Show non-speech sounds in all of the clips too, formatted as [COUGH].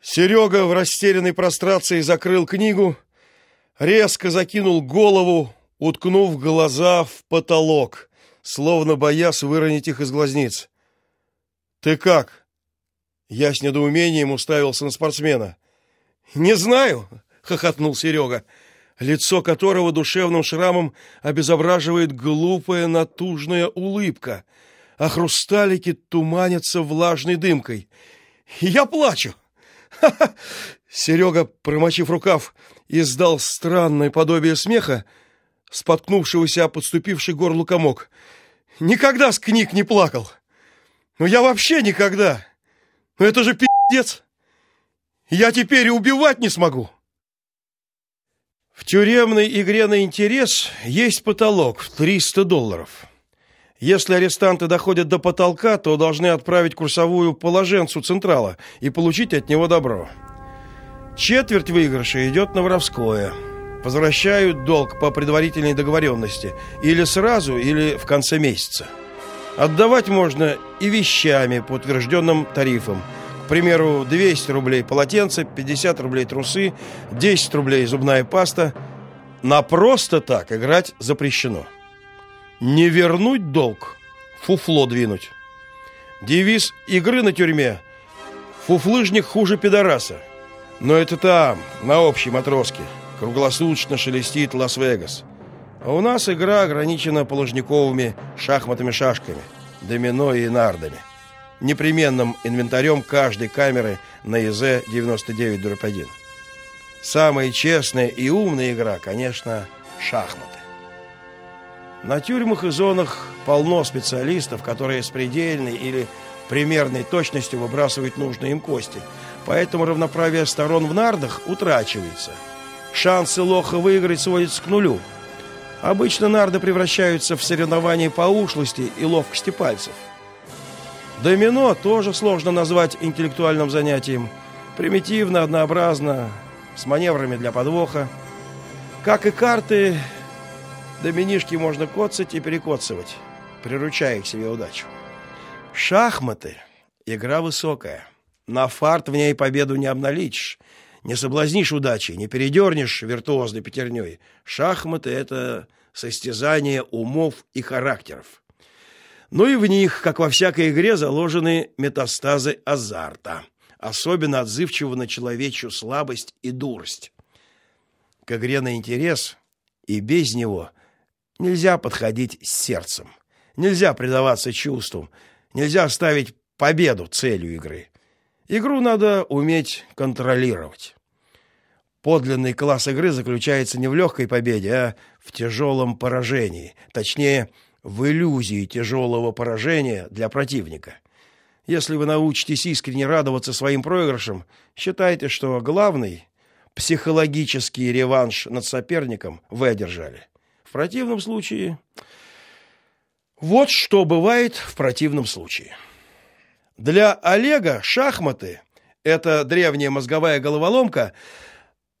Серега в растерянной прострации закрыл книгу, резко закинул голову, уткнув глаза в потолок, словно боясь выронить их из глазниц. «Ты как?» Я с недоумением уставился на спортсмена. «Не знаю», — хохотнул Серега, лицо которого душевным шрамом обезображивает глупая натужная улыбка, а хрусталики туманятся влажной дымкой. «Я плачу!» [LAUGHS] Серега, промочив рукав, издал странное подобие смеха, споткнувшегося о подступивший горлу комок. Никогда с книг не плакал. Ну я вообще никогда. Ну это же пиздец. Я теперь и убивать не смогу. В тюремной игре на интерес есть потолок в 300 долларов. Если арестанты доходят до потолка, то должны отправить курсовую положенцу Централа и получить от него добро. Четверть выигрыша идет на воровское. Возвращают долг по предварительной договоренности или сразу, или в конце месяца. Отдавать можно и вещами по утвержденным тарифам. К примеру, 200 рублей полотенце, 50 рублей трусы, 10 рублей зубная паста. На просто так играть запрещено. Не вернуть долг, фуфло двинуть. Девиз игры на тюрьме «Фуфлыжник хуже пидораса». Но это там, на общей матроске. Круглосуточно шелестит Лас-Вегас. А у нас игра ограничена положниковыми шахматами-шашками, домино и нардами. Непременным инвентарем каждой камеры на ЕЗ-99-1. Самая честная и умная игра, конечно, шахматы. На тюрьмах и зонах полно специалистов, которые с предельной или примерной точностью выбрасывают нужные им кости. Поэтому равноправие сторон в нардах утрачивается. Шансы лоха выиграть сводятся к нулю. Обычно нарды превращаются в соревнования по ушлости и ловкости пальцев. Домино тоже сложно назвать интеллектуальным занятием. Примитивно, однообразно, с маневрами для подвоха. Как и карты, Доминишки можно коцать и перекоцывать, приручая к себе удачу. Шахматы — игра высокая. На фарт в ней победу не обналичишь, не соблазнишь удачей, не передернешь виртуозной пятерней. Шахматы — это состязание умов и характеров. Ну и в них, как во всякой игре, заложены метастазы азарта, особенно отзывчивого на человечью слабость и дурость. К игре на интерес и без него Нельзя подходить с сердцем. Нельзя предаваться чувствам. Нельзя ставить победу целью игры. Игру надо уметь контролировать. Подлинный класс игры заключается не в легкой победе, а в тяжелом поражении, точнее, в иллюзии тяжелого поражения для противника. Если вы научитесь искренне радоваться своим проигрышам, считайте, что главный психологический реванш над соперником вы одержали. В противном случае... Вот что бывает в противном случае. Для Олега шахматы, эта древняя мозговая головоломка,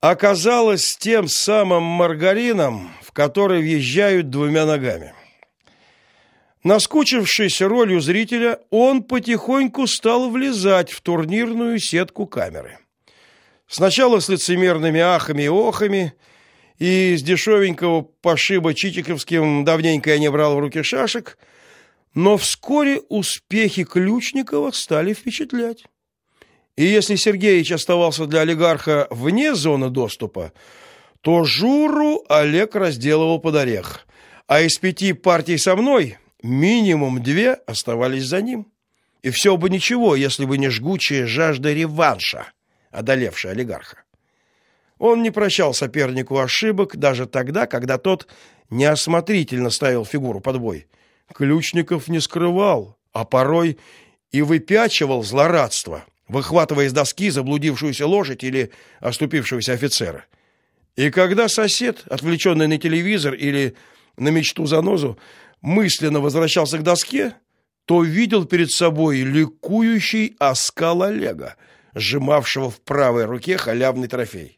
оказалась тем самым маргарином, в который въезжают двумя ногами. Наскучившись ролью зрителя, он потихоньку стал влезать в турнирную сетку камеры. Сначала с лицемерными ахами и охами – и с дешевенького пошиба Чичиковским давненько я не брал в руки шашек, но вскоре успехи Ключникова стали впечатлять. И если Сергеевич оставался для олигарха вне зоны доступа, то Журу Олег разделывал под орех, а из пяти партий со мной минимум две оставались за ним. И все бы ничего, если бы не жгучая жажда реванша, одолевшая олигарха. Он не прощал сопернику ошибок даже тогда, когда тот неосмотрительно ставил фигуру под бой. Ключников не скрывал, а порой и выпячивал злорадство, выхватывая из доски заблудившуюся лошадь или оступившегося офицера. И когда сосед, отвлеченный на телевизор или на мечту занозу, мысленно возвращался к доске, то видел перед собой ликующий оскал Олега, сжимавшего в правой руке халявный трофей.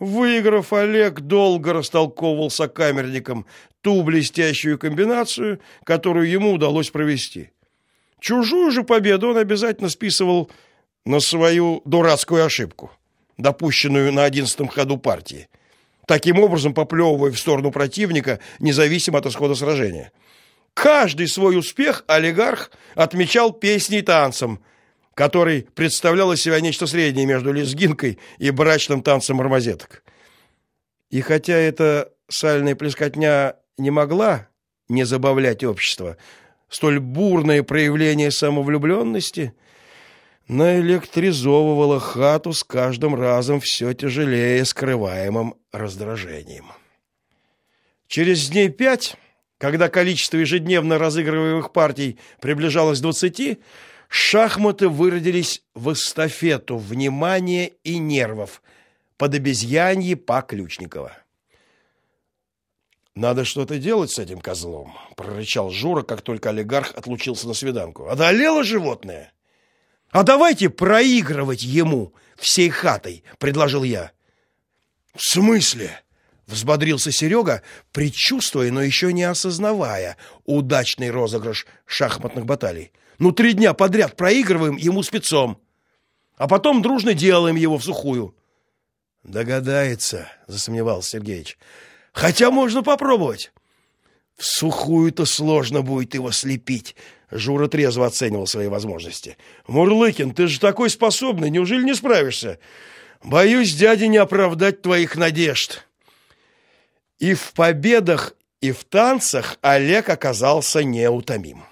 Выиграв, Олег долго растолковывал сокамерникам ту блестящую комбинацию, которую ему удалось провести. Чужую же победу он обязательно списывал на свою дурацкую ошибку, допущенную на одиннадцатом ходу партии, таким образом поплевывая в сторону противника, независимо от исхода сражения. Каждый свой успех олигарх отмечал песней и танцем, который представлял из себя нечто среднее между лезгинкой и брачным танцем армазеток. И хотя эта сальная плескотня не могла не забавлять общество, столь бурное проявление самовлюбленности наэлектризовывало хату с каждым разом все тяжелее скрываемым раздражением. Через дней пять, когда количество ежедневно разыгрываемых партий приближалось к двадцати, шахматы выродились в эстафету внимания и нервов под обезьянье по Ключникова. Надо что-то делать с этим козлом, прорычал Жура, как только олигарх отлучился на свиданку. Одолело животное. А давайте проигрывать ему всей хатой, предложил я. В смысле? Взбодрился Серега, предчувствуя, но еще не осознавая удачный розыгрыш шахматных баталий. Ну три дня подряд проигрываем ему спецом, а потом дружно делаем его в сухую. Догадается, засомневался Сергеевич. Хотя можно попробовать. В сухую-то сложно будет его слепить. Жура трезво оценивал свои возможности. Мурлыкин, ты же такой способный, неужели не справишься? Боюсь, дядя, не оправдать твоих надежд. И в победах, и в танцах Олег оказался неутомим.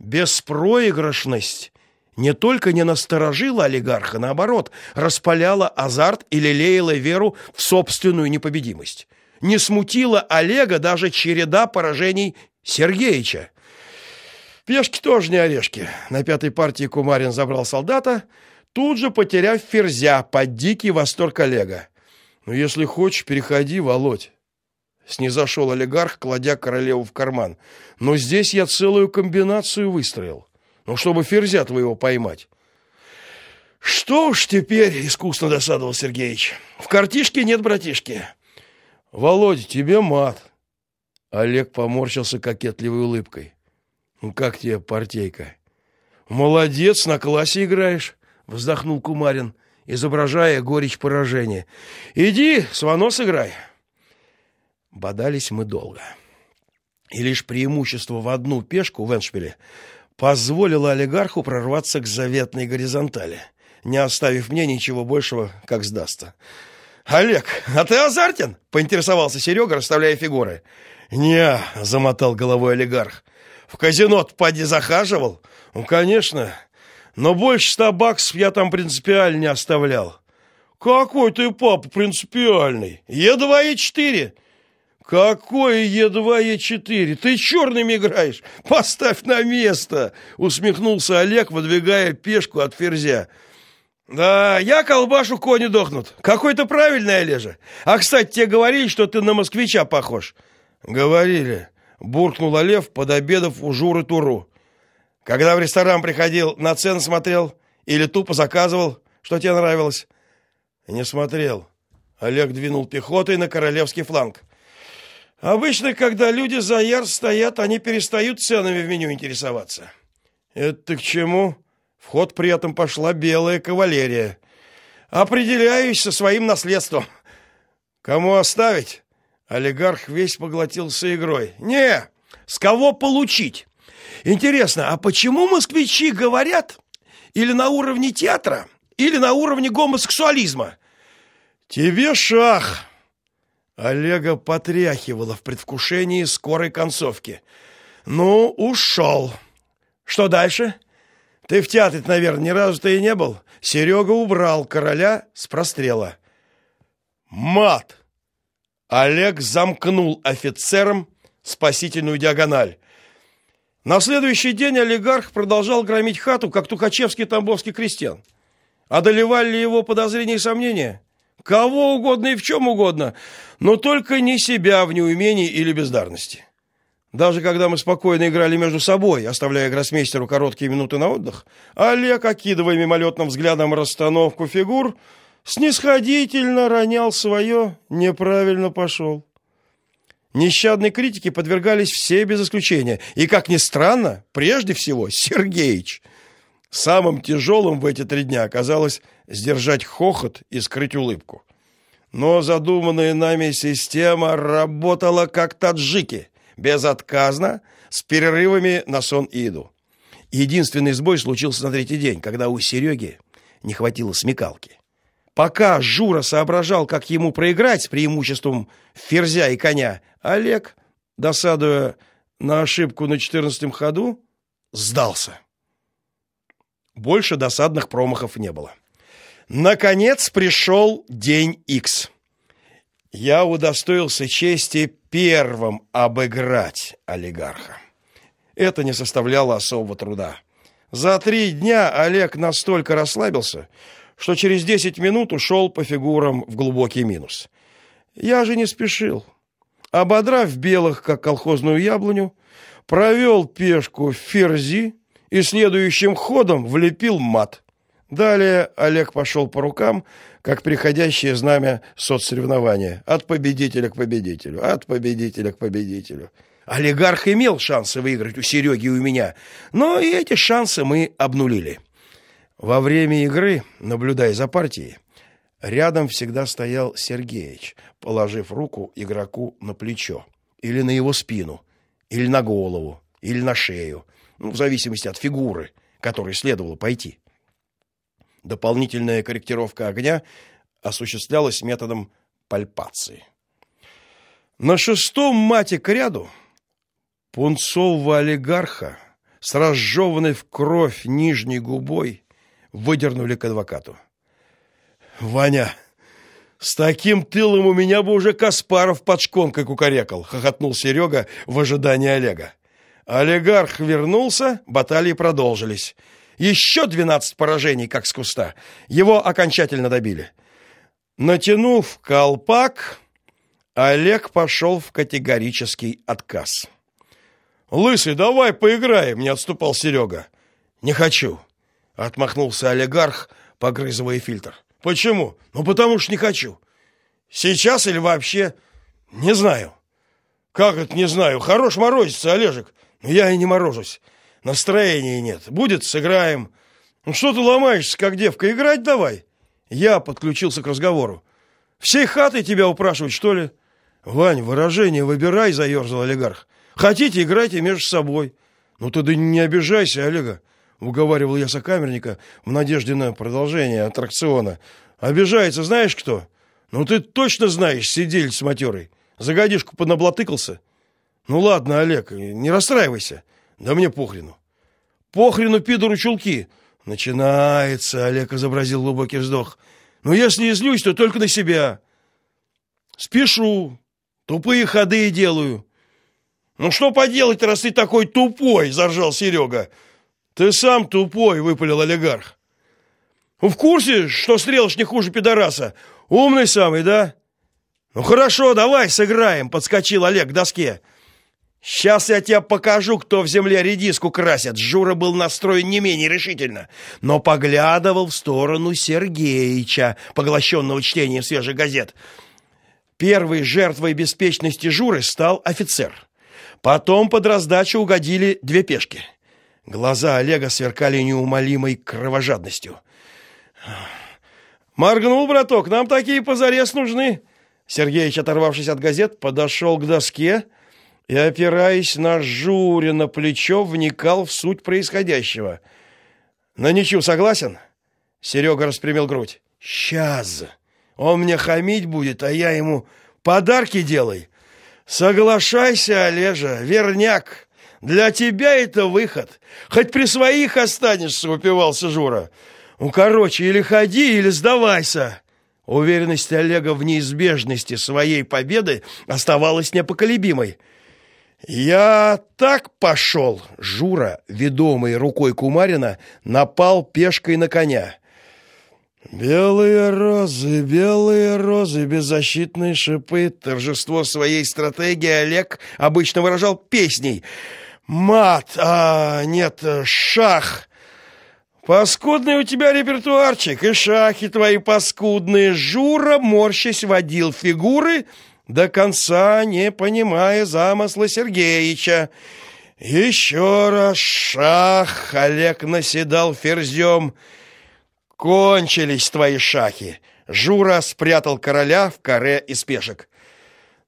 Беспроигрышность не только не насторожила олигарха, наоборот, распаляла азарт и лелеяла веру в собственную непобедимость не смутила Олега даже череда поражений Сергеича. Пешки тоже не орешки. На пятой партии Кумарин забрал солдата, тут же потеряв ферзя под дикий восторг Олега. «Ну, если хочешь, переходи, Володь». Снизошел олигарх, кладя королеву в карман. «Но здесь я целую комбинацию выстроил, ну, чтобы ферзя твоего поймать». «Что уж теперь?» — искусно досадовал Сергеич. «В картишке нет братишки. Володя, тебе мат. Олег поморщился кокетливой улыбкой. Ну как тебе, партейка? Молодец, на классе играешь, вздохнул Кумарин, изображая горечь поражения. Иди, сванос играй. Бодались мы долго. И лишь преимущество в одну пешку в Эншпиле позволило олигарху прорваться к заветной горизонтали, не оставив мне ничего большего, как сдастся. Олег, а ты азартен? поинтересовался Серега, расставляя фигуры. Не, замотал головой олигарх. В казино поди захаживал? Ну, конечно. Но больше ста баксов я там принципиально не оставлял. Какой ты папа принципиальный? Е2 и 4. Какой Е2 и 4? Ты черными играешь? Поставь на место, усмехнулся Олег, выдвигая пешку от ферзя. Да, я колбашу, кони дохнут. Какой то правильный, Олежа. А, кстати, тебе говорили, что ты на москвича похож? Говорили. Буркнул Олев, подобедав у Журы Туру. Когда в ресторан приходил, на цены смотрел или тупо заказывал, что тебе нравилось? Не смотрел. Олег двинул пехотой на королевский фланг. Обычно, когда люди за яр стоят, они перестают ценами в меню интересоваться. Это к чему? В ход при этом пошла белая кавалерия. Определяюсь со своим наследством. Кому оставить? Олигарх весь поглотился игрой. Не, с кого получить? Интересно, а почему москвичи говорят или на уровне театра, или на уровне гомосексуализма? Тебе шах. Олега потряхивало в предвкушении скорой концовки. Ну, ушел. Что дальше? Ты в театре, наверное, ни разу-то и не был. Серега убрал короля с прострела. Мат. Олег замкнул офицером спасительную диагональ. На следующий день олигарх продолжал громить хату, как тухачевский тамбовский крестьян. Одолевали ли его подозрения и сомнения? Кого угодно и в чем угодно, но только не себя в неумении или бездарности. Даже когда мы спокойно играли между собой, оставляя гроссмейстеру короткие минуты на отдых, Олег, окидывая мимолетным взглядом расстановку фигур, снисходительно ронял свое «неправильно пошел». Нещадной критике подвергались все без исключения, и, как ни странно, прежде всего Сергеич. Самым тяжелым в эти три дня оказалось сдержать хохот и скрыть улыбку. Но задуманная нами система работала как таджики, безотказно, с перерывами на сон и еду. Единственный сбой случился на третий день, когда у Сереги не хватило смекалки. Пока Жура соображал, как ему проиграть с преимуществом ферзя и коня, Олег, досадуя на ошибку на четырнадцатом ходу, сдался. Больше досадных промахов не было. Наконец пришел день Икс. Я удостоился чести первым обыграть олигарха. Это не составляло особого труда. За три дня Олег настолько расслабился, что через десять минут ушел по фигурам в глубокий минус. Я же не спешил. Ободрав белых, как колхозную яблоню, провел пешку в ферзи и следующим ходом влепил мат. Далее Олег пошел по рукам, как приходящее знамя соцсоревнования. От победителя к победителю, от победителя к победителю. Олигарх имел шансы выиграть у Сереги и у меня, но и эти шансы мы обнулили. Во время игры, наблюдая за партией, рядом всегда стоял Сергеич, положив руку игроку на плечо или на его спину, или на голову, или на шею, ну, в зависимости от фигуры, которой следовало пойти. Дополнительная корректировка огня осуществлялась методом пальпации. На шестом мате к ряду пунцового олигарха с разжеванной в кровь нижней губой выдернули к адвокату. «Ваня, с таким тылом у меня бы уже Каспаров под шконкой кукарекал», — хохотнул Серега в ожидании Олега. Олигарх вернулся, баталии продолжились. Еще двенадцать поражений, как с куста. Его окончательно добили. Натянув колпак, Олег пошел в категорический отказ. «Лысый, давай поиграем», — не отступал Серега. «Не хочу», — отмахнулся олигарх, погрызывая фильтр. «Почему?» «Ну, потому что не хочу. Сейчас или вообще? Не знаю». «Как это не знаю? Хорош морозиться, Олежек». «Ну, я и не морожусь. Настроения нет. Будет, сыграем. Ну что ты ломаешься, как девка? Играть давай. Я подключился к разговору. Всей хатой тебя упрашивать, что ли? Вань, выражение выбирай, заерзал олигарх. Хотите, играйте между собой. Ну ты да не обижайся, Олега, уговаривал я сокамерника в надежде на продолжение аттракциона. Обижается знаешь кто? Ну ты точно знаешь, сидельц матерый. За годишку поднаблатыкался. Ну ладно, Олег, не расстраивайся. Да мне похрену. Похрену пидору чулки. Начинается, Олег изобразил глубокий вздох. Но если и злюсь, то только на себя. Спешу, тупые ходы делаю. Ну что поделать, раз ты такой тупой, заржал Серега. Ты сам тупой, выпалил олигарх. В курсе, что стрелыш не хуже пидораса? Умный самый, да? Ну хорошо, давай сыграем, подскочил Олег к доске. Сейчас я тебе покажу, кто в земле редиску красит. Жура был настроен не менее решительно, но поглядывал в сторону Сергеича, поглощенного чтением свежих газет. Первой жертвой беспечности Журы стал офицер. Потом под раздачу угодили две пешки. Глаза Олега сверкали неумолимой кровожадностью. «Моргнул, браток, нам такие позарез нужны!» Сергеич, оторвавшись от газет, подошел к доске, и, опираясь на Журе на плечо, вникал в суть происходящего. «На ничью согласен?» Серега распрямил грудь. «Сейчас! Он мне хамить будет, а я ему подарки делай!» «Соглашайся, Олежа, верняк! Для тебя это выход! Хоть при своих останешься!» — упивался Жура. «Ну, короче, или ходи, или сдавайся!» Уверенность Олега в неизбежности своей победы оставалась непоколебимой. «Я так пошел!» Жура, ведомый рукой Кумарина, напал пешкой на коня. «Белые розы, белые розы, беззащитные шипы!» Торжество своей стратегии Олег обычно выражал песней. «Мат, а нет, шах!» «Паскудный у тебя репертуарчик, и шахи твои паскудные!» Жура, морщась, водил фигуры — до конца не понимая замысла Сергеича. Еще раз шах, Олег наседал ферзем. Кончились твои шахи. Жура спрятал короля в каре из пешек.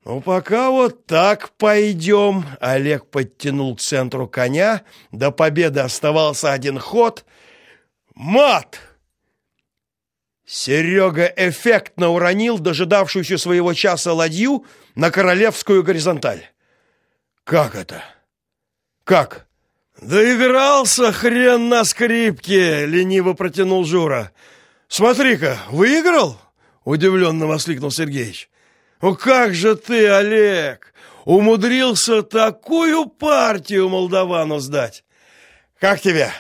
Ну, пока вот так пойдем. Олег подтянул к центру коня. До победы оставался один ход. Мат! Серега эффектно уронил дожидавшуюся своего часа ладью на королевскую горизонталь. Как это? Как? Доигрался хрен на скрипке, лениво протянул Жура. Смотри-ка, выиграл? Удивленно воскликнул Сергеич. «Ну как же ты, Олег, умудрился такую партию молдавану сдать? Как тебя?»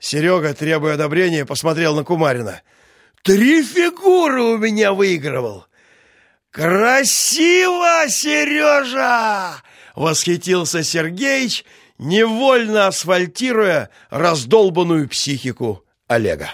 Серега, требуя одобрения, посмотрел на Кумарина. «Три фигуры у меня выигрывал!» «Красиво, Сережа!» — восхитился Сергеич, невольно асфальтируя раздолбанную психику Олега.